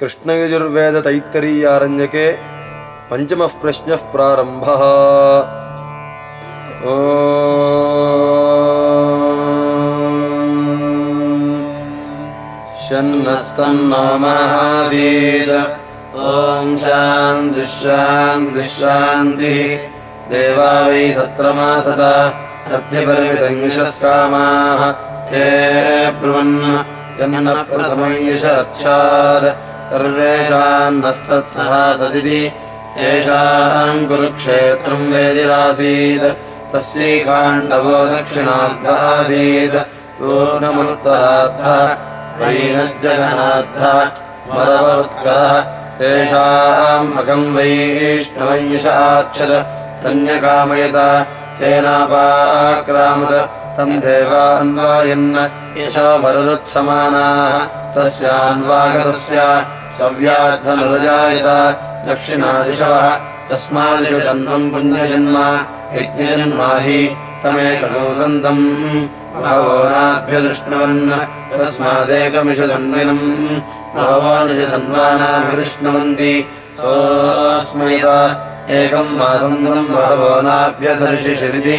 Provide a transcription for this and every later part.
कृष्णयजुर्वेदतैत्तरीयारण्यके पञ्चमः प्रश्नः प्रारम्भः। ॐ शान्तिः देवा वै सत्रमासत अर्ध्यपरिमितङ्गिषस्कामाः हे ब्रुवन् यन्नप्रथमङ्गिषात् सर्वेषान्नस्तत्सहासदिति येषाम् कुरुक्षेत्रम् वेदिरासीत् तस्यैकाण्डवो दक्षिणार्थासीत् पूर्णमुत्तरार्थः वैनज्जगनार्थः मरवरुत्करः तेषाम् अघम् वैष्णवञ्यशाक्षद तन्यकामयत तेनापाक्रामत तम् देवान्वायन् यशो भररुत्समानाः तस्यान्वागतस्य सव्याद्धनुरजायत दक्षिणादिशवः। तस्मादिषु तन्वम् पुण्यजन्म यज्ञजन्मा हि तमेकगौसन्तम् भगवोनाभ्यदृष्णवन् तस्मादेकमिषु धन्विनम्। भगवानिषु धन्वानाभिदृष्णवन्ति सोऽस्मैत एकम् मासन्दम् बहवोनाभ्यधर्षिषिरिति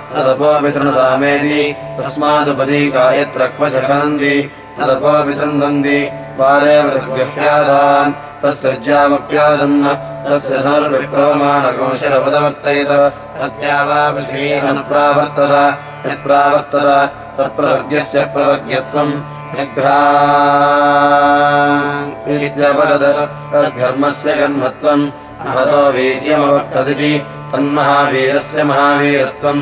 तदपोऽपितृणतामेति तस्मादुपदीका यत्र क्वचखनन्ति तदपोऽपितृन्दन्ति वारे तस्य ज्यामप्यादन् तस्य धनुर्विप्रवमाणकोशरपदवर्तयत तत्यावा पृथिवीरनुप्रावर्तत यत्प्रावर्तत तत्प्रवर्ग्यस्य प्रवर्ग्यत्वम् यद्घर्मस्य कर्मत्वम् महतो वीर्यमवर्तदिति तन्महावीरस्य महावीरत्वम्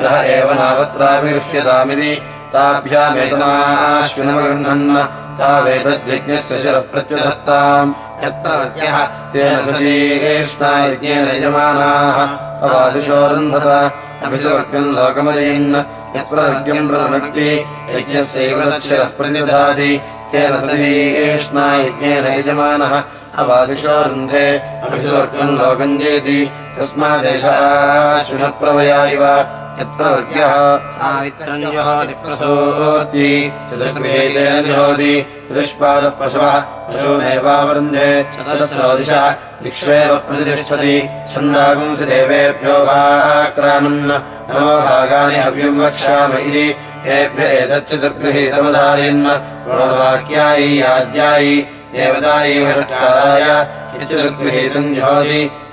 ग्रह एव नावत्राभिगृह्यतामिति ताभ्यामेतमाश्विनमगृह्णन् तावेतद्यज्ञस्य शिरः प्रत्यदत्ताम् यत्र वद्यः तेन सशीष्णा यज्ञेन यजमानाः अवादिशोरुन्धत लोकमजयन्। यत्र प्रवृत्ति यज्ञस्यैव तच्छिरः प्रतिदधाति तेन सहीष्णा यज्ञेन यजमानः अभिसुवर्गम् लोकम् जयति तस्मादेशाश्विनः प्रवया इव। यत्र वद्यः सावित्रम् जुहोति चतुष्पादः पशवः चतस्रो दिशः दिक्षेव प्रतिष्ठति छन्दागुंसि देवेभ्यो वाक्रामन् वक्ष्याम इति, तेभ्य एतच्चतुर्गृहीतमधारयन् चतुर्गृहीतम्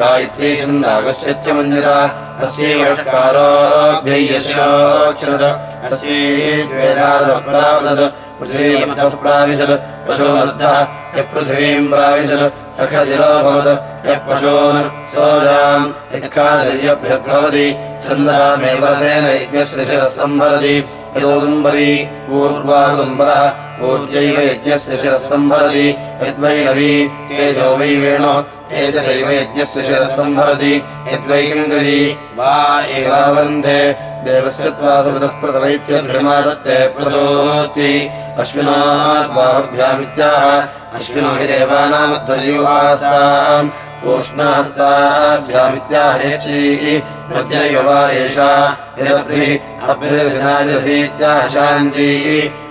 गायत्री छन्दागस्यत्य मन्यता तस्यैवकारोऽभ्ययस्योक्षरद अस्यैवेदादप्रावदत् पृथिवीमतः प्राविशत् पशोमर्धः यः पृथिवीम् प्राविशत् सखदिरोऽभवत् यः पशून् सोजाम् यत्कादर्यभ्यद्भवति छन्दसामेव रसेन यज्ञस्य शिरः सम्भरति यदोदुम्बरी पूर्वादुम्बरः पूर्वैव यज्ञस्य शिरः सम्भरति यद्वैणवी तेजो वै वेणुः तेजसैव यज्ञस्य शिरः सम्भरति यद्वैकङ्गरी वा एवावरुन्धे देवस्य बाहुभ्यामित्याह अश्विनो हि देवानामध्वर्युवास्ताम् ऊष्णास्ताभ्यामित्याहेची मध्यैव वा एषा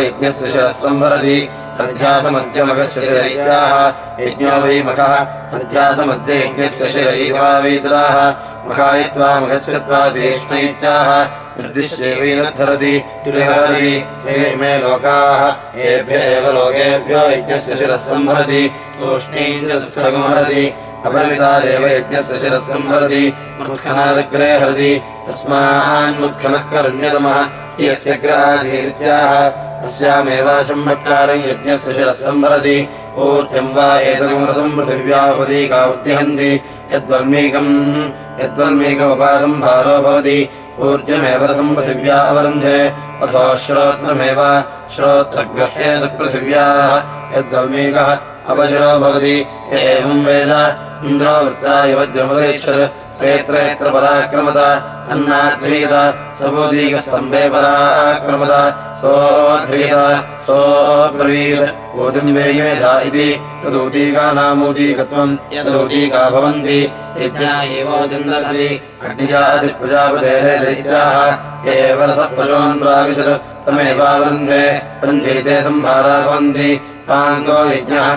यज्ञस्य शिरः संवरति अध्यासमध्यमगस्य शिरैत्याह यज्ञो वै मखः। अध्यासमध्ये यज्ञस्य शिरैवा वैतराः मखायित्वा मघस्य ते इमे लोकाः। येभ्य एव लोकेभ्यो यज्ञस्य शिरः संहरति तूष्णीतिरदुःखगुमहरति अपरिमिता देव यज्ञस्य शिरः मुत्खनादग्रे हरति तस्मान्मुत्खनः करण्यतमः यत्यग्रासीत्याह अस्यामेवाचम्बट्कारम् यज्ञस्य शिरः संहरति ऊर्ध्यम् वा एतगुमरसम् पृथिव्यापदीका उद्यहन्ति यद्वल्मीकम् यद्वल्मीकमुपासम् भारो भवति। ऊर्जमेव रसम् पृथिव्या अवरुन्धे। अथो श्रोत्रमेव श्रोत्रग्रह्येत पृथिव्याः। यद्वल्मीकः अपजरो भवति। एवम् वेद इन्द्रो वृत्ताय वज्रमुदैच्छत् क्षेत्र यत्र पराक्रमत तन्नाध्रीत सबोदीकस्तम्भे पराक्रमत। सोऽध्रीत सोऽब्रवीत्। ऊतिम् इति तदूतीकानामूतीकत्वम् यदूतीका भवन्ति। यज्ञायैवोदिन्दधति अग्निजासि प्रजापतेः दैत्याः। एव रसः प्राविशत्। तमेवावृन्धे वृन्धीते संहारा भवन्ति। पाङ्गो यज्ञः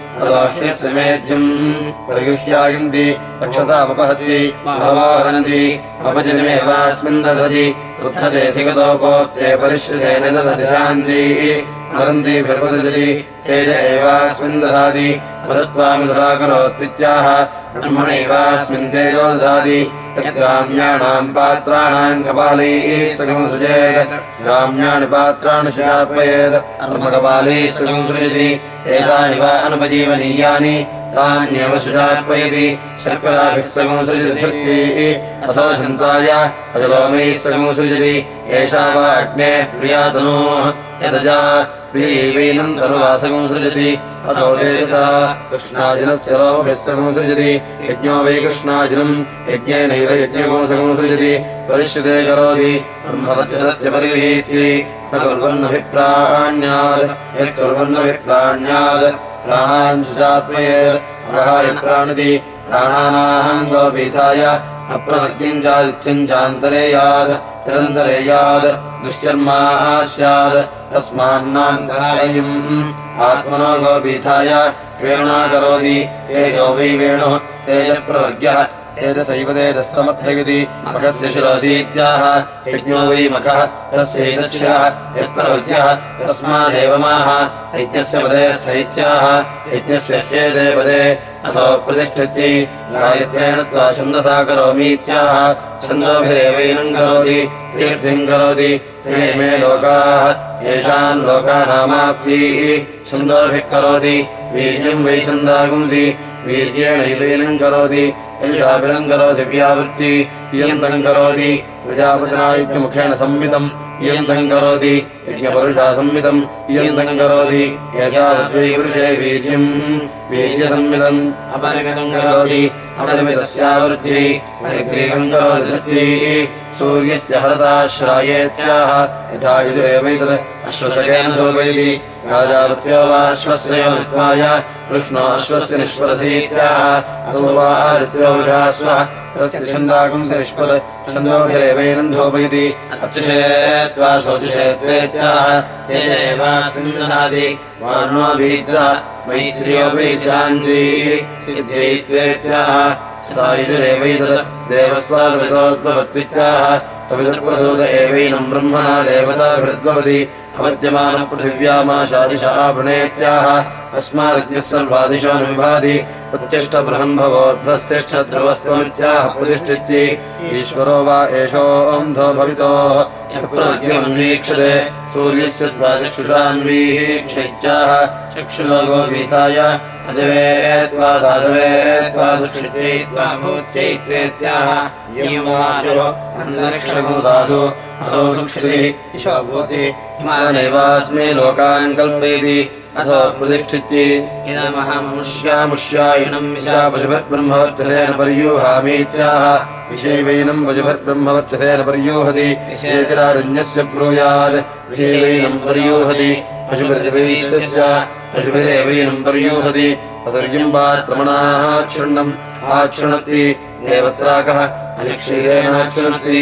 अपजनमेवास्मिन् दधति वृद्धते सिगतोपोक्ते परिश्रितेन दधति शान्ति। वदन्तिभिर्वसजति तेज एवास्मिन् दधाति। वदत्वामिधुराकरोत्वित्याह ब्रह्मणैवास्मिन् तेजो ददाति यद्राम्याणाम् पात्राणाम् कपालैः सुखमुसृजेत् पात्राणि शार्पयेत् अर्मकपालैः एतानि वा अनुपजीवनीयानि। तान्येव सुजार्पयति शर्कराभिः सगम् सृजति। अथो सन्ताय अजलोमैः सगम् सृजति। एषा वा प्रियातनोः यदजा प्रियैवैनम् तनुवासगम् सृजति। अथो देशः कृष्णाजिनस्य लोमभिः सगम् सृजति। यज्ञो वै कृष्णाजिनम् यज्ञेनैव यज्ञकोसगम् सृजति। परिष्यते करोति ब्रह्मवत्यस्य परिगृहीत्यै। न कुर्वन्नभिप्राण्यात् यत्कुर्वन्नभिप्राण्यात् प्राणान् सुजात्मयेत् प्रहाय प्राणति प्राणानाहम् गोपीठाय अप्रमज्ञम् चादित्यम् चान्तरेयात् यदन्तरेयात् दुश्चर्मा स्यात् तस्मान्नान्तरायम् आत्मनो गोपीठाय वेणा करोति। तेजो वै वेणुः। तेजप्रवर्ग्यः तेजसैव तेजस्समर्थयति मखस्य शिरोधीत्याह। यज्ञो वै मखः तस्यैतच्छिरः यत्प्रवर्ग्यः तस्मादेव माः यज्ञस्य पदे स्थैत्याः यज्ञस्य पदे। अथो गायत्रेण त्वा छन्दसा करोमीत्याह। छन्दोभिरेवैनम् करोति। करोति। ते मे लोकाः। येषाम् लोकानामाप्तीः। छन्दोभिः करोति। वीर्यम् वै छन्दागुंसि। वीर्येणैवैनम् करोति। यशाभिरम् करोति व्यावृत्ति इयन्तम् करोति प्रजापतिनायुक्यमुखेन संवितम् इयन्तम् करोति यज्ञपरुषा संवितम् इयन्तम् करोति पुरुषे वीर्यम् वीर्यसंवितम्। अपरिमितम् करोति अपरिमितस्यावृद्धिः परिग्रीवम् करोति धृत्यै सूर्यस्य हरसाश्रायेत्याह यथा युजुरेवैतत् अश्वशकेन धूपयति राजावृत्यो वा अश्वस्य योत्वाय कृष्णो अश्वस्य निष्पदधीत्याह असो वा आदित्योषाश्वः तस्य छन्दागुंस निष्पद छन्दोभिरेवैनम् धूपयति अत्युषे त्वा शोचिषे त्वेत्याह तेजैवास्मिन् दधाति वार्णो भीत्रा मैत्र्योऽपि शान्ति सिद्ध्यै त्वेत्याह तथा युजुरेवैतत् देवस्त्वादृतोद्भवत्वित्याह सविदुर्प्रसूद एवैनम् ब्रह्मणा देवताभिर्द्वपति अवद्यमानः पृथिव्यामाशादिशः वृणेत्याह तस्मादज्ञः सर्वादिशो न विभाति। उत्तिष्ठ बृहन्भवोर्ध्वस्तिष्ठ ध्रुवस्त्वमित्याह प्रतिष्ठित्यै ईश्वरो वा एषोऽन्धो भवितोः। यः प्रज्ञमन्वीक्षते। सूर्यस्य द्वाचक्षुषान्वीक्षैत्याह चक्षुषो गोपीताय अजवे त्वा साधवे त्वा सुक्षित्यै त्वा भूत्यै त्वेत्याह अन्तरिक्षमो साधु असौ सुक्षितिः हिमानैवास्मै लोकान् कल्पयति, अथो प्रतिष्ठित्यै। इदमहममुष्यामुष्यायिणम् विशा पशुभिर्ब्रह्मवर्चसेन पर्यूहामीत्याह विषैवैनम् पशुभिर्ब्रह्मवर्चसेन पर्यूहति, विशेतिरारण्यस्य ब्रूयात् विषैवैनम् पर्यूहति पशुभिर्वैश्यस्य पशुभिरेवैनम् पर्यूहति असर्यम् वा प्रमणाः क्षृण्णम् आक्षृणति देवत्राकः अशिक्षीरेणाक्षृणति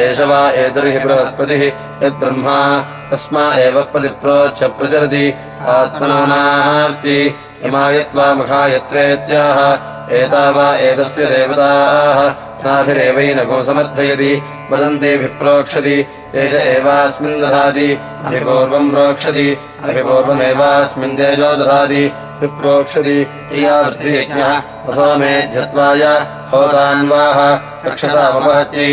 एष वा एतर्हि बृहस्पतिः यद्ब्रह्मा तस्मा एव प्रतिप्रोच्छ प्रचरति आत्मनानार्ति यमायत्वा मखायत्वेत्याह एता वा एतस्य देवताः। नाभिरेवैनको समर्थयति वदन्तेभिः प्रोक्षति तेज एवास्मिन् दधाति अभिपूर्वम् प्रोक्षति। अभिपूर्वमेवास्मिन् तेजो दधाति विप्रोक्षति त्रियावृद्धियज्ञः अथो मे ध्यत्वाय होतान्वाह रक्षसामपहत्यै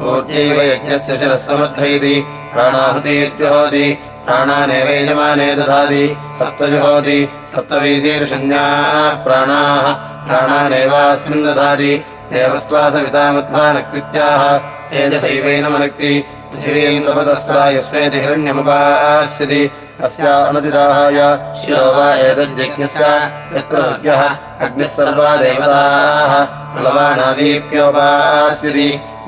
पूर्त्यैव यज्ञस्य शिरस्समर्थयति प्राणाहुतीर्जुहोति प्राणानेव यजमाने दधाति सप्तजुहोति सप्तवीशीर्षण्याः प्राणाः प्राणानेवास्मिन् दधाति देवस्त्वासवितामध्वा नकृत्याः तेजसैवैनमनक्ति पृथिवीम् तपतस्त्रा यस्वेति हिरण्यमुपास्यति अस्या अनतिदाहाय शिरो वा एतद्यज्ञस्य यत्प्रज्ञः अग्निः सर्वा देवताः प्लवानादीप्योपास्यति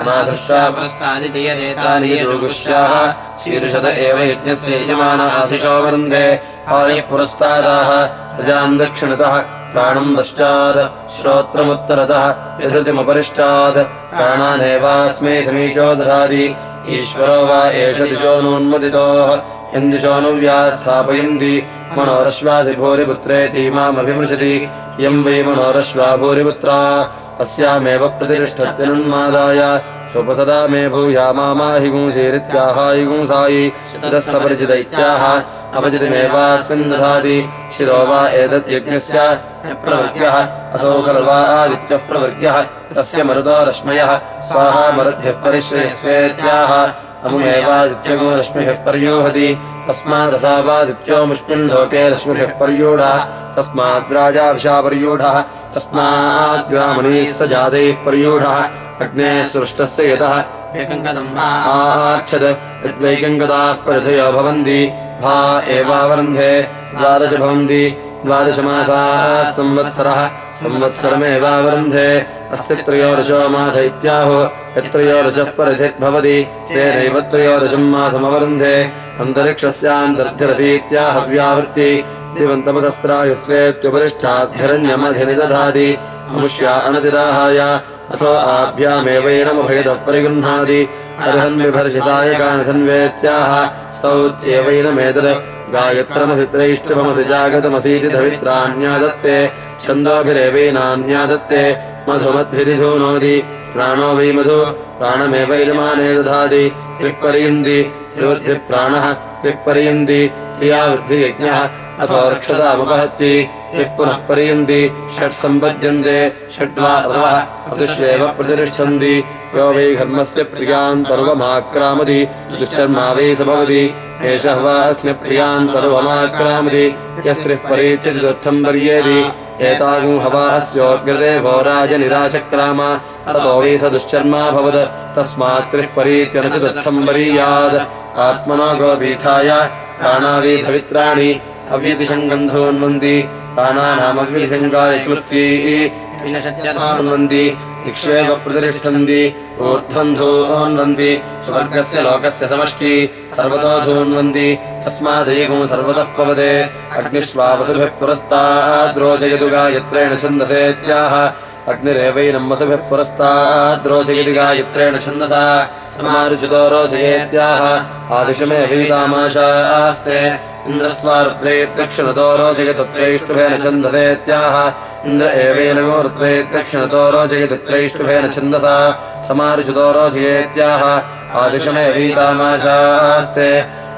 अनाथुष्टा पुरस्तादितीयदेतानि योगुष्याः शीर्षत एव यज्ञस्य यजमान आशिषो वृन्धे आयः पुरस्तादाः दक्षिणतः प्राणम् पश्चात् श्रोत्रमुत्तरतः यधृतिमुपरिष्टात् प्राणानेवास्मै समीचो दधाति। ईश्वरो वा एष दिशो नोन्मदितोः। यन्दिशोऽनुव्या स्थापयन्ति मनोरश्वासि भूरिपुत्रेति मामभिमृशति। यम् वै मनोरश्वा भूरिपुत्रा अस्यामेव प्रतिष्ठत्यनुन्मादाय। स्वपसदा मे भूया मामाहिगुंसीरित्याहाहिगुंसायि तस्थपरिचिदैत्याः अपचितिमेवास्मिन् दधाति। शिरो वा एतद्यज्ञस्य प्रवर्ग्यः। असौ खलु वा आदित्यः प्रवर्ग्यः। तस्य मरुतो रश्मयः। स्वाहा मरुद्भ्यः परिश्रयस्वेत्याह अमुमेवादित्यगो रश्मिभिः पर्यूहति। तस्मादसावादित्यो मुष्मिन् लोके रश्मिभिः पर्यूढः तस्माद्राजाभिषा पर्यूढः तस्माद्ग्रामणीः स जातैः पर्यूढः अग्नेः सृष्टस्य यतः। एकङ्कदम्भा आच्छत् यद्वैकङ्गदाः परिधयो भवन्ति भा एवावरुन्धे द्वादश भवन्ति द्वादशमासाः संवत्सरः संवत्सरमेवावरुन्धे अस्ति त्रयोदशो मास इत्याहो यत्त्रयोदशः परिधिर्भवति तेनैव त्रयोदशम् परिगृह्णाति अर्हन्विभर्षितायकानधन्वेत्याह स्तौत्येवैनमेतत् गायत्रमसि त्रैष्टभमसि जागतमसीति धवित्राण्यादत्ते छन्दोभिरेवैनान्यादत्ते मधुमद्भिरिधूनोति प्राणो वै मधु प्राणमेवैजमाने दधाति त्रिः पर्यन्ति त्रिवृद्धिः प्राणः त्रिः पर्यन्ति त्रिया वृद्धियज्ञः अथो रक्षतामुपहत्ति त्रिः पुनः पर्यन्ति षट् सम्पद्यन्ते षड्वा अथवः अदृश्येव प्रतिष्ठन्ति यो वै घर्मस्य प्रियान् तर्वमाक्रामति दुश्चर्मा वै भवति एषः वा अस्य प्रियान् पर्येति भोराजनिराचक्राम ततो वै स दुश्चर्मा भवत् तस्मात् त्रिः परीत्य न चतुर्थम् वरीयात् आत्मनो गोपीठाय प्राणावीधवित्राणि अव्यतिशङ्गन्धोन्वन्ति। प्राणानामव्यतिशङ्गाय क्लृप्ती। विनशत्यथोन्वन्ति इक्ष्वेव प्रतिष्ठन्ति ऊर्ध्वन्धून्वन्ति स्वर्गस्य लोकस्य समष्टि सर्वतो धून्वन्ति तस्मादेकं सर्वतः पवते अग्निष्वावसुभिः पुरस्ताद्रोचयतु गायत्रेण छन्दसेत्याह अग्निरेवैनम् वसुभिः पुरस्ताद्रोचयति गायत्रेण छन्दसा। समारुचितो रोचयेत्याह आदिशमे वीतामाशास्ते। इन्द्रस्वारुद्रैर्दक्षिणतो रोचयतत्रैष्टुभेन छन्दसेत्याह इन्द्र एवेन गोरुद्रैर्दक्षिणतो रोचयतत्रैष्टुभेन छन्दसा समारुचितो रोचयेत्याह आदिशमे वीतामाशास्ते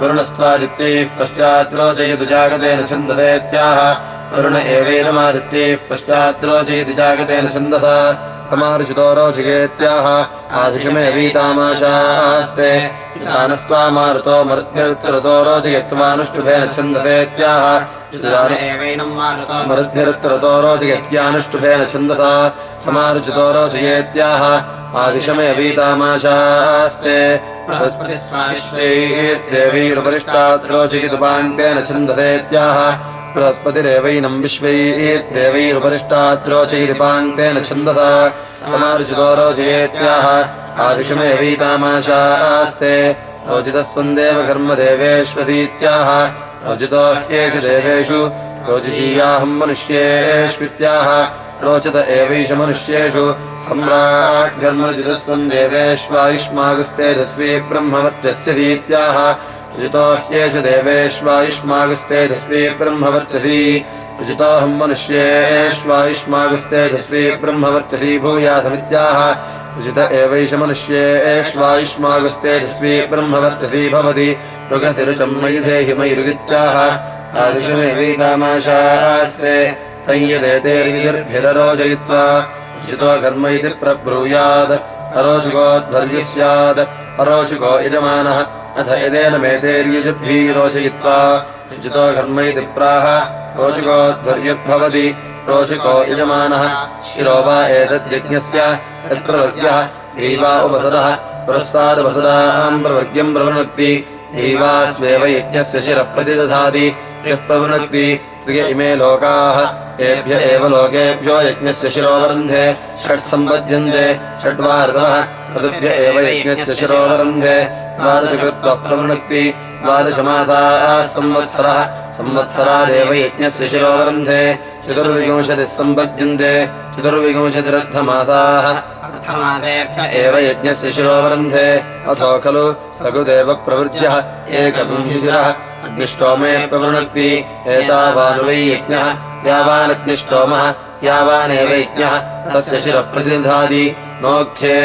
वरुणस्त्वादित्यैः पश्चाद्रोचयतु जागतेन छन्दसेत्याह। वरुण एवेनमादित्यैः पश्चाद्रोचयति जागतेन छन्दसा समारुचितो रोचयेत्याह आदिशमे वीतामाशास्ते दानस्त्वा मारुतो मरुद्भिरुत्तरतो रोचयत्वानुष्टुभेन छन्दसेत्याह एवैनम् मारुतो मरुद्भिरुत्तरतो रोचयत्यानुष्टुभेन छन्दसा। समारुचितो रोचयेत्याह आदिशमे वीतामाशास्ते बृहस्पतिस्त्वा विश्वे देवैरुपरिष्टाद्रोचयितुपाङ्गेन छन्दसेत्याह बृहस्पतिरेवैनम् विश्वैर्देवैरुपरिष्टाद्रोचयितुपाङ्गेन छन्दसा रोचितः स्वन्देव कर्मदेवेष्वसीत्याह रोचितो ह्येषु देवेषु रोचिषीयाहम् मनुष्येष्वित्याह रोचत एवैष मनुष्येषु सम्राट्घर्मजितस्त्वम् देवेष्वायुष्मागुस्तेजस्वी ब्रह्मवर्त्यस्यसीत्याह ऋजितो ह्येष देवेष्वायुष्मागस्तेजस्वी ब्रह्मवर्तसी ऋजितोऽहं मनुष्येष्वायुष्मागस्तेजस्वी ब्रह्मवर्तसी भूयासमित्याह ऋजित एवैष मनुष्येष्वायुष्मागस्तेजस्वी ब्रह्मवर्तसी भवति मृगसिरुचम् मयिधेहि मयुरुगित्याह आदिशमेवीतामाशास्ते संयदेतेर्विदुर्भिररोचयित्वा ऋजितो घर्म इति प्रब्रूयात् अरोचुकोध्वर्यु स्यात् अरोचुको यजमानः अथ यदेन मेतेर्युजुभिः रोचयित्वा उचितो कर्म इति प्राह रोचुकोध्वर्युर्भवति रोचुको यजमानः शिरो वा एतद्यज्ञस्य यत्प्रवर्ग्यः ग्रीवा उपसदः पुरस्तादुपसदाम् प्रवर्ग्यम् प्रवृणक्ति। ग्रीवा यज्ञस्य शिरः प्रतिदधाति। त्रिः प्रवृणक्ति। त्रिय इमे लोकाः। एभ्य एव लोकेभ्यो यज्ञस्य शिरोवरन्धे षट् सम्पद्यन्ते। षड्वा ऋतवः। ऋतुभ्य एव यज्ञस्य शिरोवरन्धे द्वादश कृत्वा प्रवृणक्ति द्वादशमासाः संवत्सरः संवत्सरादेव यज्ञस्य शिरोवरन्धे चतुर्विंशतिः सम्पद्यन्ते चतुर्विंशतिरर्धमासाः अर्थमासेभ्य एव यज्ञस्य शिरोवरन्धे अथो खलु सकृदेव प्रवृज्यः एकविंशिशिरः अग्निष्टोमे प्रवृणक्ति एतावानुवै यज्ञः। यावानग्निष्टोमः यावानेव यज्ञः। तस्य शिरः प्रतिदधाति नोक्थे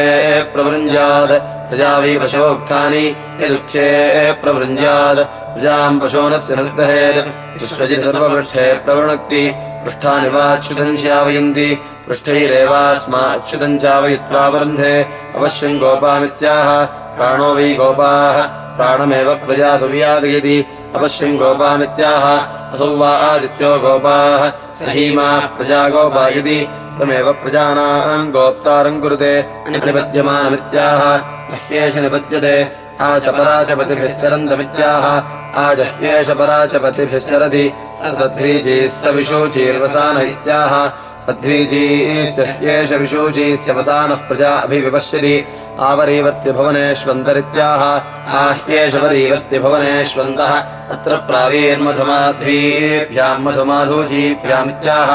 प्रवृञ्जात्। प्रजावि पशोक्तानि यदुक्षे प्रवृञ्जात्। प्रजाम् पशोनस्य नृग्दहेत् विश्वजितसर्वपृष्ठे प्रवृणक्ति। पृष्ठानि वाच्युतञ्च्यावयन्ति पृष्ठैरेवास्माच्युतञ्चावयित्वा वरुन्धे। अवश्यम् गोपामित्याह। प्राणो वै गोपाः। प्राणमेव प्रजा सुर्यादयति अवश्यम् गोपामित्याह। असौ वा आदित्यो गोपाः। स हीमाः प्रजा गोपा तमेव प्रजानाम् गोप्तारम् कुरुते। निपद्यमानमित्याह मह्येष निपद्यते आचपराचपतिभिश्चरन्तमित्याह। आजह्येष पराचपतिभिश्चरति स सद्भ्रीजीः स विशोचीर्वसान इत्याह सद्भ्रीजीश्चह्येष विशोचीश्च वसानः प्रजा अभिविपश्यति आवरीवर्त्य भुवनेष्वन्तरित्याह आह्येष वरीवर्त्य भुवनेष्वन्तः अत्र प्रावीर्मधुमाध्वीभ्याम् मधुमाधूजीभ्यामित्याह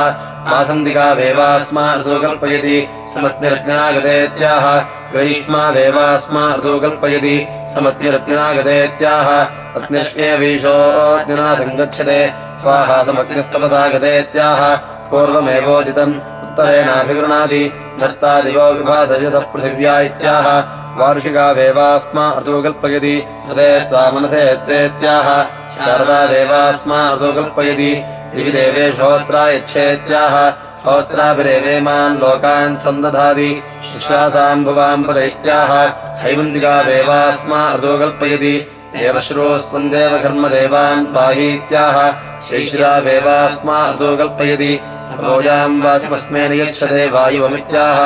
आसन्दिका वेवास्मा ऋतुकल्पयति समत्निरत्नागतेत्याह वैष्मा वेवास्मा ऋतुकल्पयति समत्निरत्नागतेत्याह रत्निष्केवीशोऽज्ञना सङ्गच्छते स्वाहा समग्निस्तपसागतेत्याह पूर्वमेवोदितम्। उत्तरेणाभिगृणाति धर्ता दिवो पृथिव्या इत्याह। वार्षिका देवास्मा ऋतुकल्पयति हृदे त्वा मनसे त्वेत्याह। शारदा देवास्मा ऋतुकल्पयति देवेशोत्रा यच्छेत्याह होत्राभिरेवेमान् लोकान् सन्दधाति। विश्वासाम्भुवाम् पदैत्याह हैमन्दिकावेवास्मा ऋतो कल्पयति देवश्रोस्त्वम् देवकर्मदेवान् पाहीत्याह श्रीश्रावेवास्मा ऋतो कल्पयति भोजाम् वाचमस्मे नियच्छते वायुवमित्याह।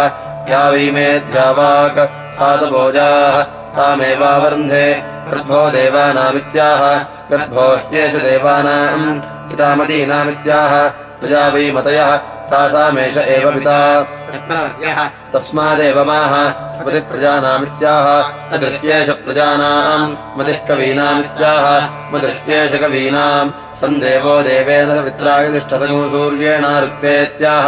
या वै मेऽध्यावाक् सातभोजाः तामेवावरुन्धे। गर्भो देवानामित्याह। गर्भो ह्येष देवानाम् पितामतीनामित्याह। प्रजा वै मतयः तासामेष एव पिता। तस्मादेव माह मतिः प्रजानामित्याह। न दृह्येष प्रजानाम् मतिः कवीनामित्याह। मदृह्येष कवीनाम्। सन्देवो देवेन सवित्रागतिष्ठसगो सूर्येणारुक्तेत्याह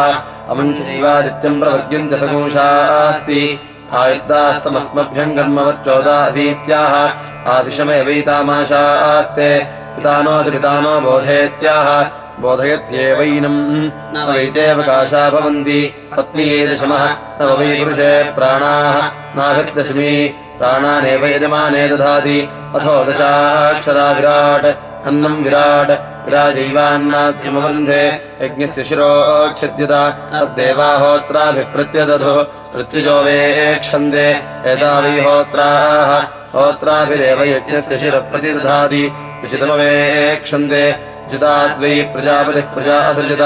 अमञ्चैवादित्यम् प्रवर्ग्यन्त्य सगुंशास्ति आयुक्तास्तमस्मभ्यम् कर्मवच्चोदासीत्याह आशिषमेवैतामाशास्ते पितानोऽति पितानो बोधेत्याह बोधयत्येवैनम्। न वैतेऽवकाशा भवन्ति। पत्नी दशमः। न वै पुरुषे प्राणाः। नाभिर्दशमी। प्राणानेव यजमाने दधाति। अथो दशाक्षरा विराट् अन्नम् विराट्। विराजैवान्नाद्यमवन्धे। यज्ञस्य शिरोच्छिद्यत तद्देवाहोत्राभिः प्रत्यदधुः ऋत्विजो वेक्षन्ते एता वै होत्राः। होत्राभिरेव यज्ञस्य शिरः प्रतिदधाति उचितमवेक्षन्ते उचिताद्वै प्रजापतिः प्रजा असृजत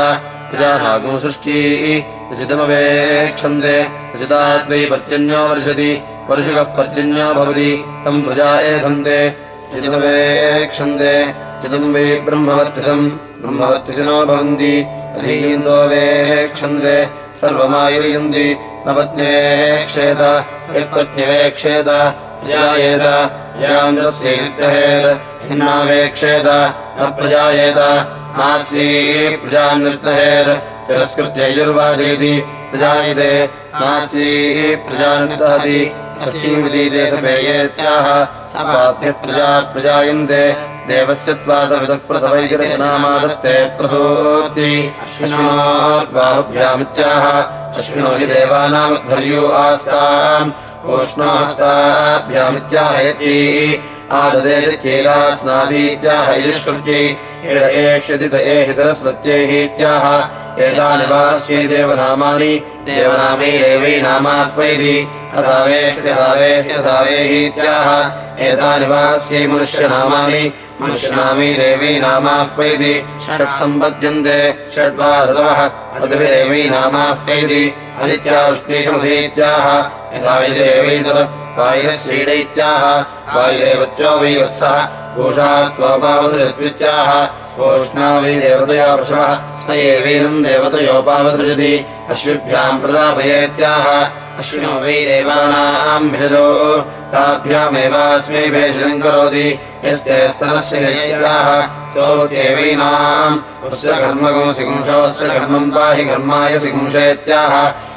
प्रजाभागो सृष्टिः। उचितमवेक्षन्ते उचिताद्वै पर्जन्यो वर्षति, वर्षिकः पर्जन्यो भवति तम् प्रजा एधन्ते उचितमवेक्षन्ते उचितम् वै ब्रह्मवर्तिसम् ब्रह्मवर्तिसिनो भवन्ति। अधीयन्दो वेक्षन्ते सर्वमायुर्यन्ति। न पत्न्यवेक्षेत यत्पत्न्यवेक्षेत प्रजायेत। यान्दस्येत्तहेर् न प्रजायेत नासी प्रजायते नासी प्रजानृतहति प्रजा प्रजायन्ते, देवस्य प्रसूति। अश्विनोर्बाहुभ्यामित्याह अश्विनो हि देवानामध्वर्यो आस्ताम्। उष्णास्ताभ्यामित्याहयति आददेतित्यैलास्नादीत्याह युष्कृत्यै एतानि वास्यै देवनामानि। नामास्वैति। एतानि वास्यै मनुष्यनामानि। नामास्वैति। षट्सम्पद्यन्ते। षड्वा ऋतवः ऋतुभिरेवै नामास्वैति। यथा विजयवैतत् वायुरश्रीडैत्याह वायुदेवत्यो वै वत्सः पूषा त्वोपावसृत्याह ओष्णा वै देवतया पशवः स्मयेवैनम् देवतयोपावसृजति अश्विभ्याम् प्रदापयेत्याह अश्विनो वै देवानाम् भिषजो ताभ्यामेवास्मै भेषजम् करोति यस्ते स्तनस्य शय्याः सोऽत्येवैनाम् उस्य कर्मगोऽसिगुंशोऽस्य कर्मम् पाहि कर्माय सिगुंशेत्याह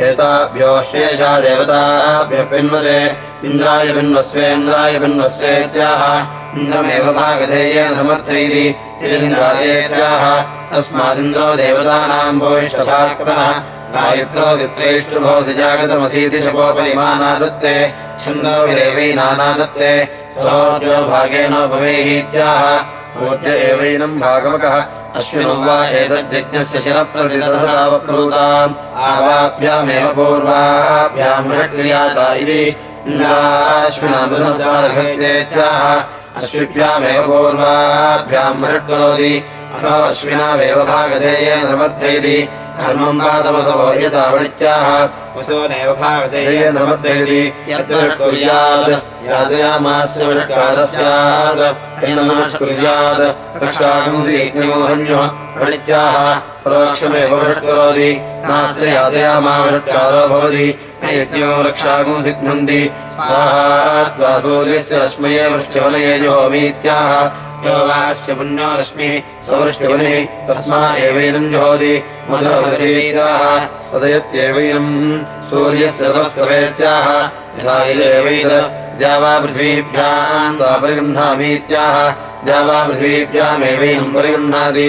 एताभ्यो देवताभ्यः पिन्वते इन्द्राय पिन्वस्वेन्द्राय इन्द्रमेव भागधेयेन समर्थयति इन्द्रायेत्याह तस्मादिन्द्रो देवतानाम् भूयिष्ठभाक्रमः गायत्रो चित्रैष्टुभोसि जागतमसीति शपोपरिमानादत्ते छन्दोभिरेवैनानादत्ते सोऽर्यो भागेनोपवेहीत्याह पूज्य एवैनम् भागवकः अश्विनो वा एतज्जज्ञस्य शिरप्रतिदधावप्लूताम् आवाभ्यामेव पूर्वाभ्याम् षट्क्रियाता इति। इन्द्राश्विनाबुधस्यार्घस्येत्याह अश्विभ्यामेव पूर्वाभ्याम् षट् करोति अथो अश्विनावेव भागधेयेन समर्थयति धर्मम् वसो नैव भावते तेन समर्थयति यत्र कुर्यात्। यादयामास्य वषट्कारः स्यात्। तेन नमस्कुर्यात् रक्षागुंसि यज्ञमोहन्युः वणित्याः। परोक्षमेव वषट्करोति नास्य यादयामा वषट्कारो भवति। न यज्ञो रक्षागुंसि घ्नन्ति स्वाहा त्वा सूर्यस्य रश्मये वृष्टिवनये जुहोमीत्याह यो वा अस्य पुण्यो रश्मिः सवृष्टिवनिः तस्मा एवैनम् जुहोति मधुरवतीताः स्वदयत्येवैनम् सूर्यस्य नमस्तवेत्याह यथा एवैत द्यावा पृथ्वीभ्याम् परिगृह्णामीत्याह द्यावा पृथ्वीभ्यामेवैनम् परिगृह्णाति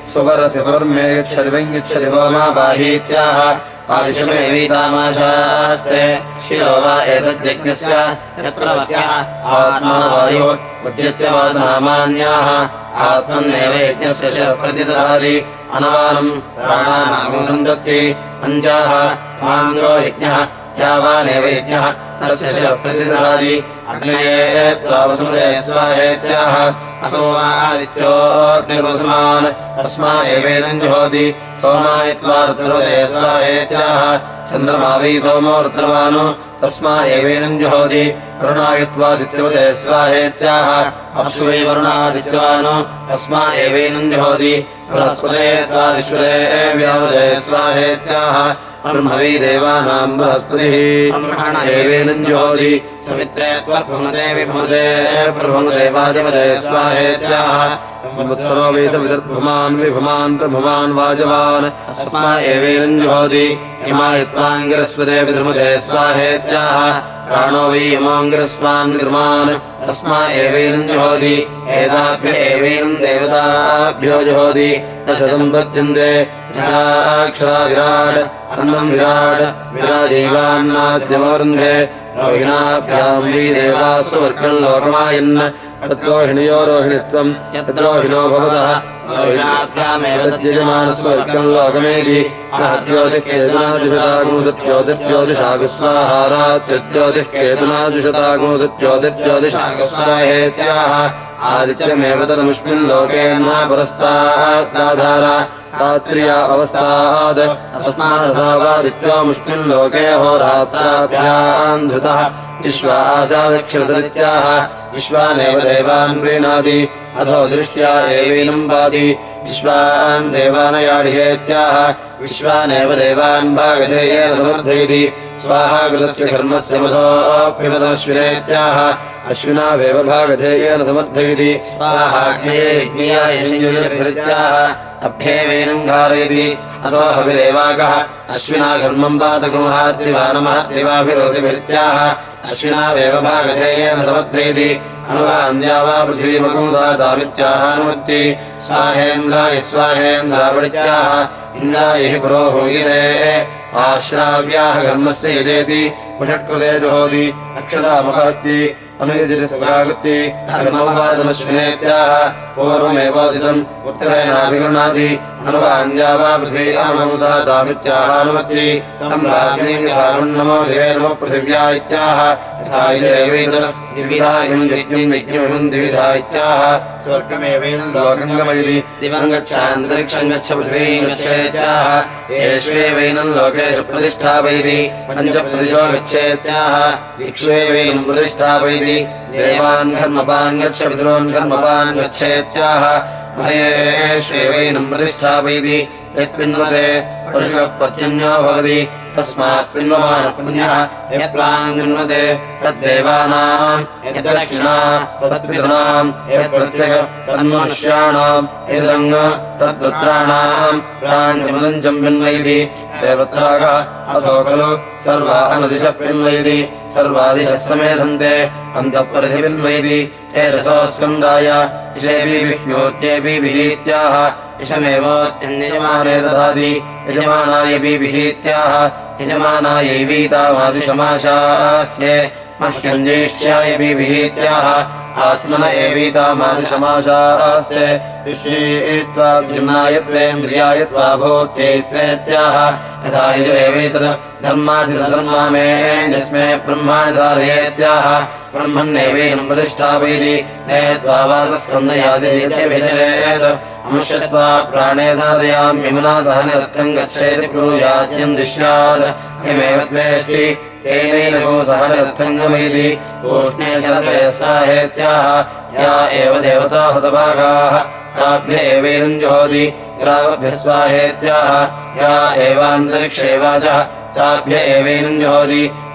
सुवरसि सुवर्मे यच्छति वै यच्छति मा बाहीत्याह आदिशमेवीतामाशास्ते शिरो वा एतद्यज्ञस्य यत्र वर्यः आत्मा वायु उद्यत्यवादनामान्याः आत्मन्नेव यज्ञस्य शरप्रतिदधाति अनवानम् प्राणानागुसन्दत्ति पञ्चाः माङ्गो यज्ञः यावानेव यज्ञः तस्य शरप्रतिदधाति अग्नये त्वा वसुमते स्वाहेत्याः असो वा आदित्योऽग्निर्वसुमान्। तस्मा एवेदम् जुहोति। सोमायित्वा रुद्रवते स्वाहेत्याह। चन्द्रमा वै सोमो रुद्रवानु। तस्मा एवेदम् जुहोति। वरुणायित्वादित्यवते स्वाहेत्याह। अप्सु वै वरुणादित्यवानु। तस्मा एवेदम् जुहोति। बृहस्पते त्वा विश्वते व्यावते स्वाहेत्याह ब्रह्मवै देवानाम् बृहस्पतिः। ब्रह्मण वाजवान्। अस्मा एवेदम् जुहोति इमायत्वाङ्गिरस्वते विधर्मते स्वाहेत्याह प्राणो वै यमाङ्गिरस्वान् विधर्मान् तस्मा एवेदम् जुहोति एताभ्य एवेदम् देवताभ्यो जुहोति सम्पद्यन्ते दशाक्षरा विराट् अन्नम् विराट् विराजैवान्नाद्यमवृन्धे रोहिणाभ्याम् वै देवासु वर्गम् लोकमायन् तद्रोहिणयो रोहिणित्वम् यद्रोहिणो भवतः रोहिणाभ्यामेव तद्यजमानस्वर्गम् लोकमेति ज्योतिः केतुनाजुषतागुंसज्योतिर्ज्योतिषागुस्वाहारात्योतिः केतुनाजुषतागुंसज्योतिर्ज्योतिषागुस्वाहेत्याह आसादक्षिणसदित्याः विश्वानेव देवान् प्रीणाति अथो दृष्ट्या एवैनम् पाति विश्वान् देवानयाढ्येत्याह विश्वानेव देवान् भागधेयेन समर्थयति। स्वाहा कृतस्य कर्मस्य मधोऽप्यपदमश्विनेत्याह अश्विना घर्मम् पातकुमहार्दिवानमहर्दिवाभिरोधिभित्याह अश्विनावेव भागधेयेन समर्थयति अनुवान्द्या वा पृथिवीमकुंसा तामित्याहानुमत्ति स्वाहेन्द्राय स्वाहेन्द्रावृत्याह इन्द्राय हि पुरोहूयिरे आश्राव्याः घर्मस्य यजेति। वषट्कृते जुहोति। अक्षतामपहत्ति अनुयजति सुरागत्ति पूर्वमेवोदितम् उत्तरेणाभिगृह्णाति अनुवान्द्या वा पृथिव्यामकुंसा तामित्याहानुमत्ति तम् राज्ञीम् यथारुण्णमो दिवे नमो पृथिव्या इत्याह। यथा इदरेवैत द्विविधायम् यज्ञम् यज्ञमिमम् द्विविधा इत्याह स्वर्गमेवैनम् लोकम् गमयति दिवम् गच्छान्तरिक्षम् गच्छ पृथिवीम् गच्छेत्याह येष्वेवैनम् लोकेषु प्रतिष्ठापयति पञ्चप्रदिशो गच्छेत्याह दिक्ष्वेवैनम् प्रतिष्ठापयति देवान् धर्मपान् गच्छ पितॄन् धर्मपान् गच्छेत्याह भयेष्वेवैनम् प्रतिष्ठापयति यत्पिन्वते पुरुषः पर्जन्यो भवति तस्मात् पिन्वमानः पुण्यः यत्प्राम् पिन्वते तद्देवानाम् यद्दक्षिणा तत्पितॄणाम् यत्प्रत्यग तन्मनुष्याणाम् यदङ्ग तद्रुद्राणाम् प्राञ्चमदञ्चम् पिन्वयति देवत्रागः अथो खलु सर्वा अनदिशः पिन्वयति सर्वादिशः समेधन्ते अन्तः ते विहीत्याह यशमेवोत्यन्यजमाने ददाति यजमानाय मह्यम् ज्येष्ठ्याय विभिहीत्याह आत्मन एवीतामादिशमाशास्ते विश्वेत्वा भिन्नायत्वेन्द्रियायत्वा भूत्यैत्वेत्याह यथा यजुरेवेतद् धर्माधिधर्मा मे यस्मे ब्रह्माणि धारयेत्याह ब्रह्मण्येवेन प्रतिष्ठापयति नेत्वा वादस्कन्दयादिभिचरेत् अंशत्वा प्राणे साधयाम्यमुना सह निरर्थम् गच्छेति ब्रूयाद्यम् दृश्यात् अयमेव द्वेष्टि तेनैन सह निरर्थम् गमयति ऊष्णे शरसे स्वाहेत्याह। या एव देवता हुतभागाः ताभ्य एवैनम् जुहोति ग्रामभ्यः स्वाहेत्याह। या एवान्तरिक्षे वाचः। ताभ्य एवैनम्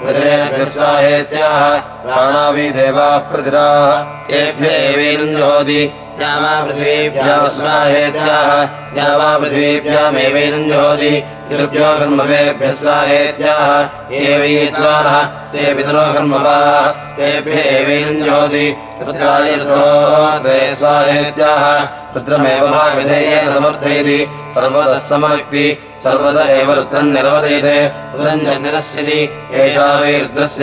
जुहोति पृथिरेभ्यः स्वाहेत्याह प्राणावि देवाः प्रतिराः। तेभ्य एवैनम् जुहोति या वा पृथिवीभ्यः स्वाहेत्याह या वा पृथिवीभ्यामेवैनम् जुहोति पितृभ्यो कर्मवेभ्यः स्वाहेत्याह एवैच्वानः ते पितरो कर्मवाः तेभ्य एवैनम् जुहोति रुद्राय रुद्रो ते स्वाहेत्याह रुद्रमेव भागविधेयेन समर्थयति सर्वतः समक्ति सर्वत एव रुद्रम् निरवदयते रुद्रम् च निरस्यति एषा वैर्द्रस्य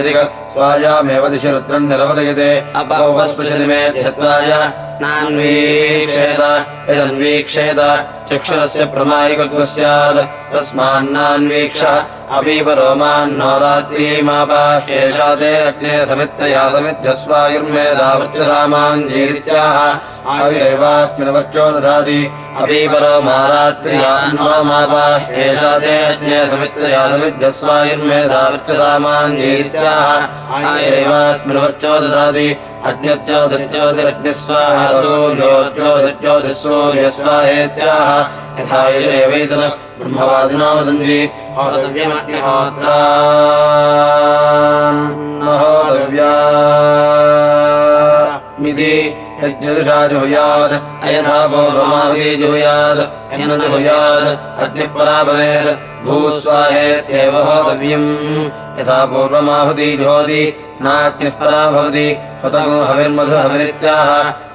स्वायामेव दिशि रुद्रम् निरवदयते अपौपस्पशनिमे नान्वीक्षेत। यदन्वीक्षेत चक्षुरस्य प्रमायिकग् स्यात् तस्मान्नान्वीक्ष रोमान्नो अग्ने समित्तया आयुरेवास्मिन् वर्चो दधाति अपीपरो मारात्र्यान्मापाशेषा ते अग्ने समित्यया समिध्यस्वायुर्मेधावृत्यसामाञ्जीरित्याह आयुरेवास्मिन् वर्चो दधाति अग्न्योतिरग्निस्वाहा सूर्योज्योतिर्ज्योतिसूर्यस्वाहेत्याह यथा यजुरेवैतन ब्रह्मवादिनो वदन्ति होतव्यमग्निहोत्रा होतव्यामिति यज्ञदुषा जुहुयात् अयथा पौर्वमावती जुहुयात्। जुहुयात् अग्निः परा भवेत् भूस्वाहेत्येव होतव्यम् यथा पूर्वमाहुति जुहोति नाग्निः परा भवति हुतगो हविर्मधु हविरित्याह।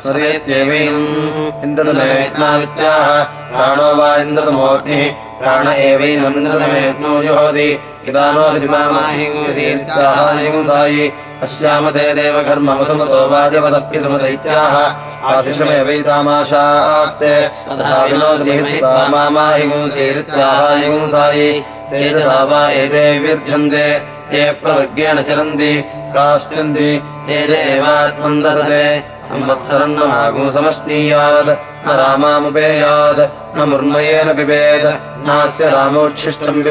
स्मरेत्येवैनम् इन्द्रतमेत्नामित्याह प्राणो वा इन्द्रतमोऽग्निः प्राण एवैनमिन्द्रतमेत्नो जुहोति इदानोऽधिमामाहिंसीत्याहिंसायि अस्यामते देवकर्ममधुमतो वाद्यवदः पितुमदैत्याह। आशिषमेवैतामाशास्ते मामाहिंसीरित्याहिंसायि तेजसा वा एते विर्ध्यन्ते। ये प्रवर्गेण चरन्ति। काष्ठन्ति तेज एवात्मम् ददते। संवत्सरम् न समश्नीयात् न रामामुपेयात्। न मुर्मयेन पिबेत्। नास्य रामोच्छिष्टम्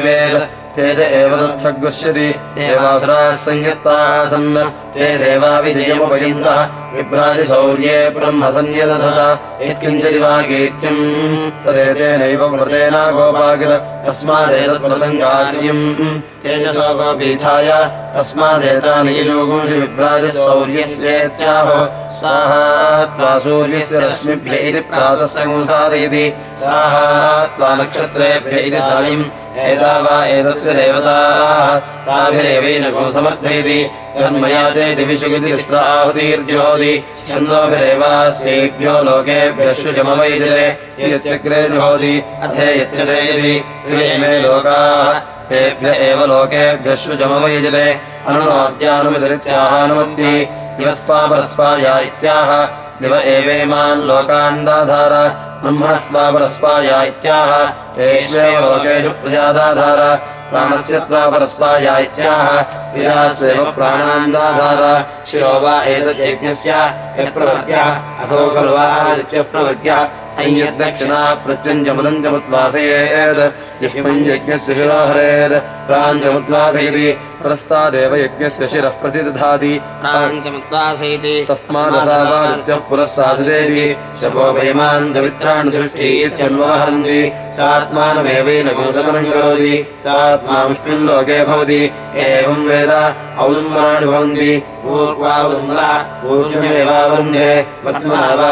पिबेत् तेज एव तत्सग्गुष्यति देवासुराः ते देवा विजयमुपयन्तः विभ्राजिशौर्ये ब्रह्मसन्यदधत यत्किञ्चिदिवागीत्यम् तदेतेनैव व्रतेन गोपाकिल तस्मादेतत्व्रतम् कार्यम् तेजसो गोपीठाय तस्मादेतानि यजोगुंषि विभ्राजशौर्यस्येत्याहो। स्वाहा त्वा सूर्यस्य रश्मिभ्य प्रातः संसादयति स्वाहा त्वा नक्षत्रेभ्य सायम् एता वा एतस्य देवताः ताभिरेवैन समर्थयति। कर्मया ते दिविषुगिति आहुतिर्जुहोति। छन्दोभिरेवास्येभ्यो लोकेभ्यः शुचमवैजते। यत्यग्रे जुहोति अथे यत्यते यदि मे लोकाः एव लोकेभ्यः शुचमवैजते। अनुनोद्यानुमितरित्याहानुमत्ति दिवस्त्वापरस्पाया इत्याह। दिव एवेमान् लोकान् दाधार ब्रह्मणस्त्वापरस्पाया इत्याह। येष्वेव लोकेषु प्रजादाधार। प्राणस्य त्वापरस्पाया इत्याह। विजास्वेव प्राणान् दाधार शिरो वा एतद्यज्ञस्य यः प्रवर्ग्यः अथो खलु वा आदित्यः प्रवर्ग्यः अय्यद्दक्षिणा प्रत्यञ्जमुदञ्जमुद्वासयेत् यज्ञस्य शिरो हरेत् प्राञ्जमुद्वासयति प्रस्तादेव यज्ञस्य शिरः प्रतिदधाति। प्राञ्चमुद्वासयति तस्मादतावादित्यः पुरस्तादेवी शपो वैमान् दवित्राणि दृष्टि इत्यन्वहरन्ति सात्मानमेवैन गोसकरम् करोति सात्मामुष्मिन् लोके भवति। एवं वेद औदुम्बराणि भवन्ति। पूर्वावदुम्बरा ऊर्जमेवावरुन्धे वर्तमाना वा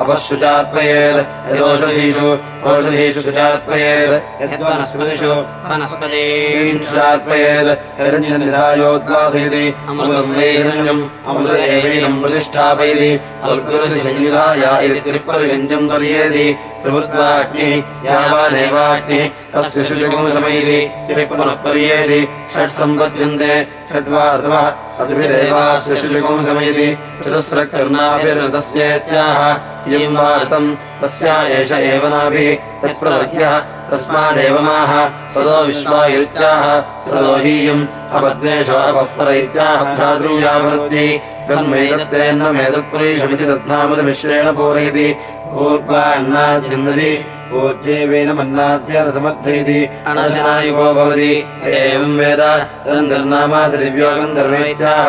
अपःशुचात्मयेत् यदौषधीषु औषधीषु शुचात्मयेत् यद्वनस्पतिषु वनस्पतीषु शुचात्मयेत् हिरण्यनिधायोद्वासयति अमृतं वै हिरण्यम् अमृत एवैनम् प्रतिष्ठापयति अल्कुरसि संयुधाय इति त्रिःपरिषञ्जम् पर्येति त्रिभुत्वाग्निः यावानेवाग्निः तस्य शुचिकम् समयति त्रिः पुनः पर्येति षट् सम्पद्यन्ते षड्वा ऋतवः अतिभिरेवास्य शुचिकम् समयति चतुस्रकर्णाभिर्तस्येत्याह इयम् वा ऋतम् तस्या एष एव नाभिः तत्प्रवर्ग्यः तस्मादेवमाह सदो विश्वायुत्याह सदो हीयम् अपद्वेषो अपःपर इत्याह भ्रातृयावृत्ति तन्मेतत्तेन्नमेतत्पुरीषमिति तद्धामदमिश्रेण पूरयति। पूर्वान्नाद्यन्दति पूर्जेवेनमन्नाद्येन समर्थयति अनशनायुगो भवति। एवम् वेद दिव्योगम् धर्मेत्याह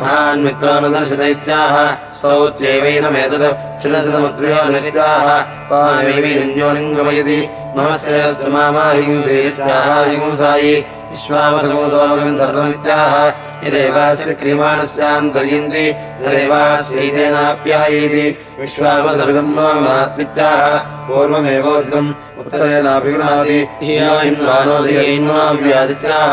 महान् मित्रो न दर्शितैत्याह स्तौत्यैवैनमेतत् चिदसमुद्रयो नित्याह स्वामेवैनन्योनिम् गमयति नमस्तेऽस्तु मामाहिंसेत्याह हिंसायि विश्वावसगोसोमगम् धर्ममित्याह यदेवास्य क्रियमाणस्यान्तर्यन्ति तदेवास्यैतेनाप्यायेति विश्वावसर्गन्वात्मित्याह पूर्वमेवोदितम् उत्तरेणाभिगुणाति धियाहिन्वानोधियैन्वाव्यादित्याह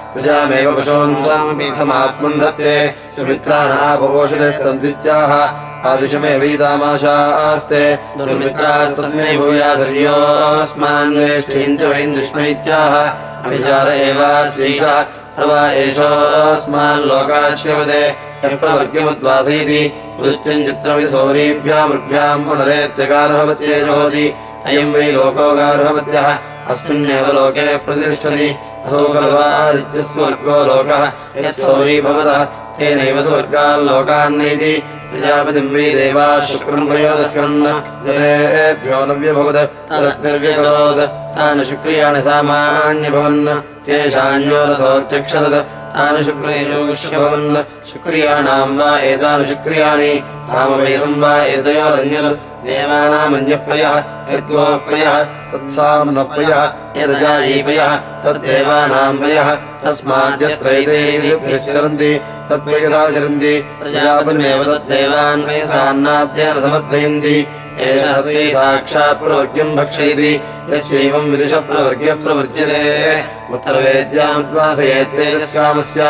प्रजामेव पशून्सामपीठमात्मन्धत्ते सुमित्राणापवोषधः सन्दित्याः आदिशमेवैतामाशास्ते दुर्मित्रास्तस्मै भूयासर्योऽस्मान् ज्येष्ठीम् च वैम् दुष्मैत्याः, अभिचार एवास्यैषः प्रवा एषोऽस्माल्लोकाच्यवदे यः प्रवर्गमुद्वासयति मृत्युम् सौरीभ्यामृभ्याम् पुनरेत्यगार्हपत्ये जोति अयम् वै लोकोगार्हपत्यः अस्मिन्नेव लोके प्रतिष्ठति असौ खल्वादित्यस्वर्गो लोकः यत् सौरी भवतः तेनैव स्वर्गाल्लोकान्नैति। प्रजापतिम् वै देवाः नव्यभवत् तदग्निर्व्यकरोत्। तानि शुक्रियाणि सामान्यभवन् तेषान्योरसोऽत्यक्षरत् तानि शुक्रेषोष्यभवन् शुक्रियाणाम् वा एतानि शुक्रियाणि। सामवेदम् वा एतयोरन्यत् देवानामन्यः पयः यद्गोः पयः तत्साम्नः पयः यदजायीपयः तद्देवानाम् पयः तस्माद्यत्रैतैर्यश्चरन्ति तत्पयसाचरन्ति प्रजापतिमेव तद्देवान् पयसान्नाद्येन समर्थयन्ति एष तत्त्वै साक्षात् प्रवर्ग्यम् भक्षयति यस्यैवम् विदुषः प्रवर्ग्यः प्रवर्ज्यते। उत्तरवेद्यामुद्वासयेत्तेजस्कामस्य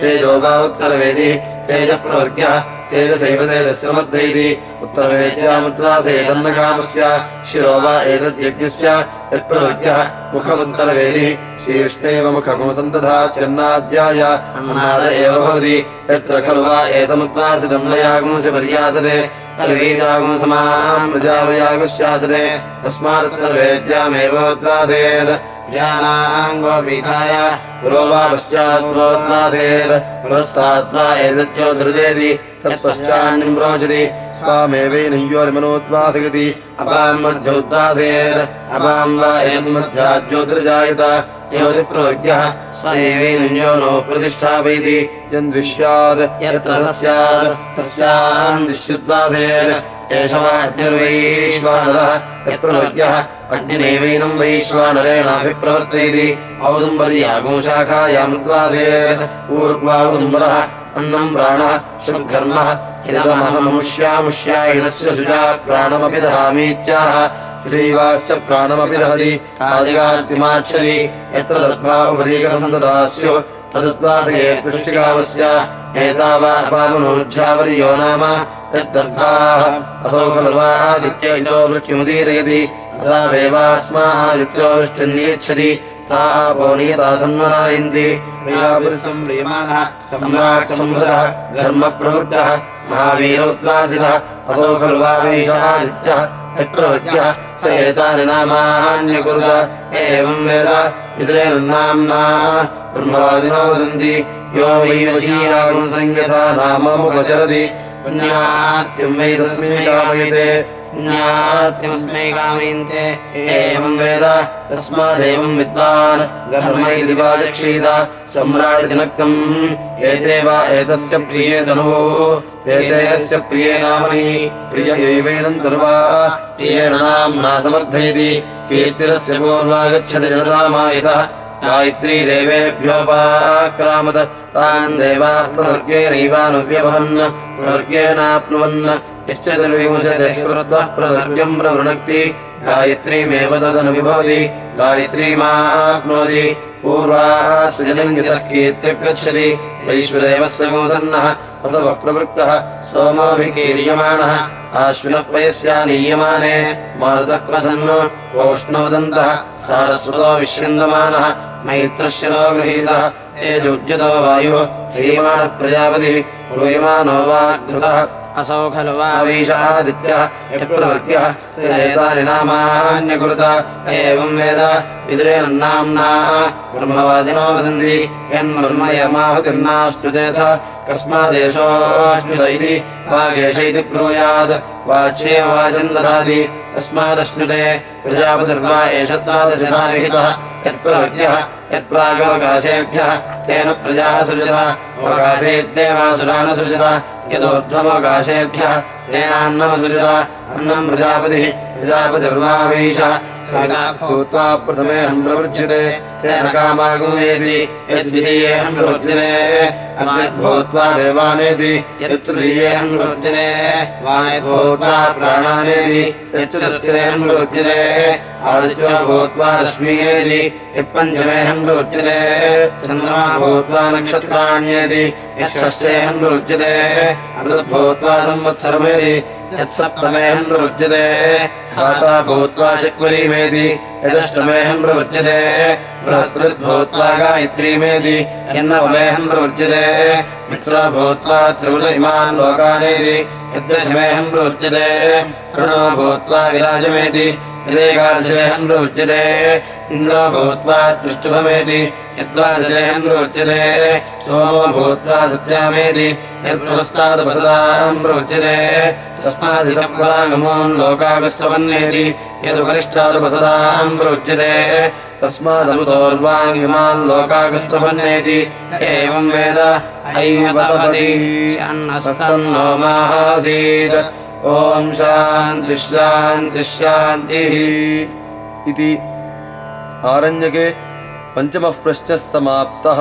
तेजो वा उत्तरवेदिः तेजः प्रवर्ग्यः तेजसैव तेजस्समर्थयति उत्तरवेद्यामुद्वासयेदन्नकामस्य शिरो वा एतद्यज्ञस्य यत्प्रवर्ग्यः मुखमुत्तरवेदिः। शीर्ष्णैव मुखमुसन्तधात्यन्नाद्याय अन्नाद एव भवति। यत्र खलु वा एतमुद्वासितम् नयागुंसि पर्यासते। अलवेदागुंसमाम् प्रजावयागुश्यासते तस्मादुत्तरवेद्यामेवोद्वासेत्। जानाङ्गोपीठाय पुरो वा पश्चाद्वोद्वासेत् पुरस्ताद्वा एतज्जो धृतेति तत्पश्चान्निम् रोचति स्वामेवैनह्योरिमनोद्वासयति अपाम् मध्योद्वासेत् अपाम् वा एतन्मध्याज्योतिर्जायत ज्योतिप्रवर्ग्यः स्व एवैनन्यो नो प्रतिष्ठापयति। यन्द्विष्यात्, यत्र स्यात् तस्याम् दिश्युद्वासेत् एष वा अग्निर्वैश्वानरः। यत्प्रवर्ग्यः अग्निनैवैनम् वैश्वानरेणाभिप्रवर्तयति। औदुम्बर्यागुंशाखायामुद्वासेत् पूर्वावुदुम्बरः अन्नम् प्राणः शुद्धर्मः इदमहममुष्यामुष्यायिणस्य शुजा प्राणमपि दहामीत्याह श्रीवाश्च प्राणमपि दहति। तादिकार्तिमाच्छरि यत्र दर्भावपदीकसन्तता स्युः तदुद्वासये तुष्टिकामस्य। एतावापामनोज्झावर्यो नाम। यद्दर्भाः असौ खलु वा आदित्य इतो वृष्टिमुदीरयति। सा वेवास्मादित्यो वृष्टिन्यच्छति ता आपो नियताधन्वनायन्ति सम्रियमाणः सम्राट् संहृतः धर्मप्रवृद्धः महावीरोद्वासितः असौ खलु वा वैशादित्यः यत्प्रवृत्यः स एतानि नामान्यकुरुत एवम् वेद पितरेण नाम्ना ब्रह्मवादिनो वदन्ति यो वै वशीयागम् संयथा नाममुपचरति पुण्यात्यम् वै तस्मै कामयते पुण्यार्त्यमस्मै कामयन्ते एवम् वेद तस्मादेवम् विद्वान्। धर्म इति वा दक्षीत सम्राटिति नक्तम् एते वा एतस्य प्रिये तनुः एते अस्य प्रिये नामनि। प्रिय एवैनम् तनुवा प्रियेण नाम्ना समर्थयति। कीर्तिरस्य पूर्वा गच्छति जनरामायतः गायत्री देवेभ्योपाक्रामत तान् देवाः प्रवर्गेणैवानुव्यवहन् प्रवर्गेणाप्नुवन् यश्चतुर्विंशतिः कृत्वः प्रवर्ग्यम् प्रवृणक्ति गायत्रीमेव तदनुविभवति गायत्रीमाप्नोति पूर्वास्य जनङ्गितः कीर्तिर्गच्छति वैश्वदेवस्य गोसन्नः अथवा प्रवृत्तः सोमोऽभिकीर्यमाणः आश्विनः पयस्यानीयमाने मारुतः क्वधन् वोष्णवदन्तः सारस्वतो विश्यन्दमानः मैत्रश्यनो गृहीतः तेजोज्यतो वायुः ह्रीयमाणः प्रजापतिः ब्रूयमानो वा घृतः असौ खलु वा आवीशादित्यः यप्रवर्ग्यः स एतानि नामान्यकुरुत एवम् वेद पितरेण नाम्ना ब्रह्मवादिनो वदन्ति कस्मादेशोऽश्नुत इति वागेश इति ब्रूयात् वाच्येव वाचम् ददाति तस्मादश्नुते प्रजापतिर्वा एष द्वादशधा विहितः यत्प्रवर्ग्यः यत्प्रागवकाशेभ्यः तेन प्रजाः सृजत सृजत यदोर्ध्वमवकाशेभ्यः तेनान्नमसृजत अन्नम् प्रजापतिः प्रजापतिर्वावीशः भूत्वा तेन कामागुमेति यद्वितीयेऽहम् प्रवृज्यते भूत्वा देवानेति यत्तृतीयेऽहम् प्रवृज्यते वायुर्भूत्वा प्राणानेति यच्चतुर्थेऽहम् प्रवृज्यते आदित्यो भूत्वा रश्मियेति यत्पञ्चमेऽहम् प्रवृज्यते चन्द्रमा भूत्वा नक्षत्राण्येति यत्षष्ठेऽहम् प्रवृज्यते अतद्भूत्वा संवत्सरमेति यत्सप्तमेऽहम् प्रवृज्यते धाता भूत्वा शक्वरीमेति यदष्टमेऽहम् प्रवृज्यते बृहस्पतिर्भूत्वा गायत्रीमेति यन्नवमेऽहम् प्रवृज्यते मित्रा भूत्वा त्रिवृत इमान् लोकानेति यद्दशमेऽहम् प्रवृज्यते भूत्वा विराजमेति भूत्वा दृष्टुभमेति यद्वादशेऽहम् प्रवृज्यते सोमो भूत्वा सत्यामेति। यत्पुरस्तादुपसदाम् प्रवृज्यते तस्मादितः पुरागमोन् लोकागस्तवन्नेति यदुपरिष्टादुपसदाम् प्रवृज्यते तस्मादमुतोर्वाङ्गिमान् लोकागस्तवन्नेति एवम् वेद ऐवपति शान्नस्तन्नो नो मासीत् ॐ शान्तिः शान्तिः शान्तिः। इति आरण्यके पञ्चमः प्रश्नः समाप्तः